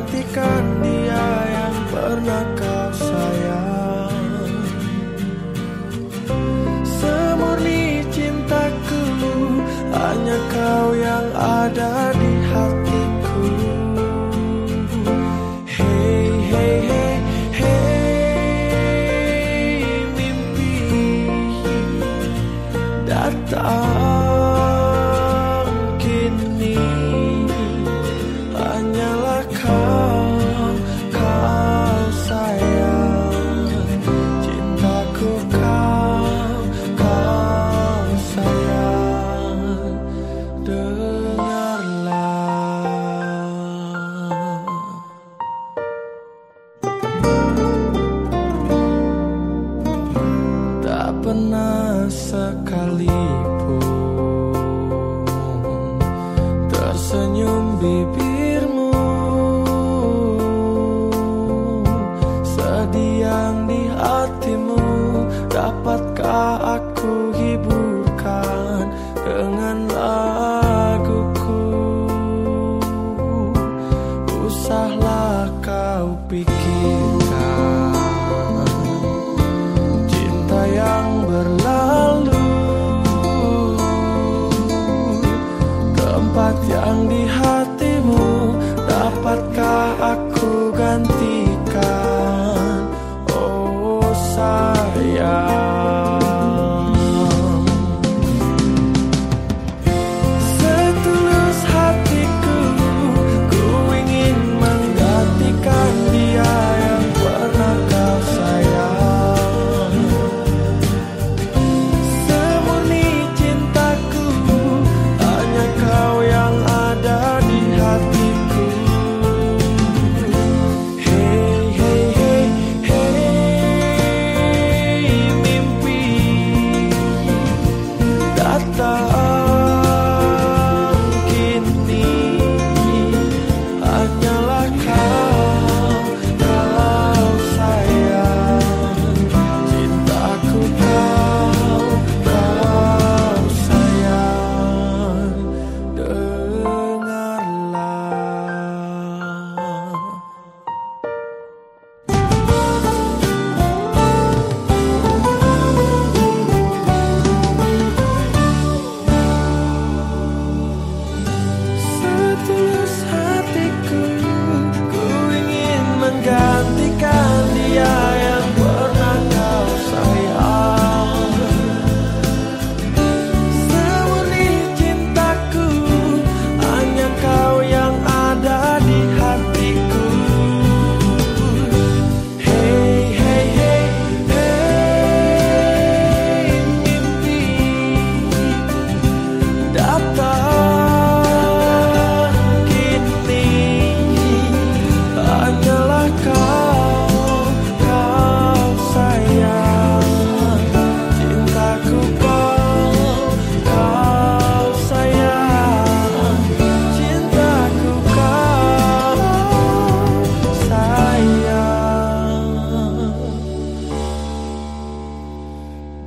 gantikan dia yang pernah kau sayang. Semurni cintaku Hanya kau yang ada di hatiku. Hey, hey, hey, hey Mimpi datang. Sekalipun Tersenyum bibirmu. Sedih yang di hatimu Dapatkah aku hiburkan Dengan laguku? Usahlah kau pikirkan aku gantikan datang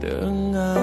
sayang dengarlah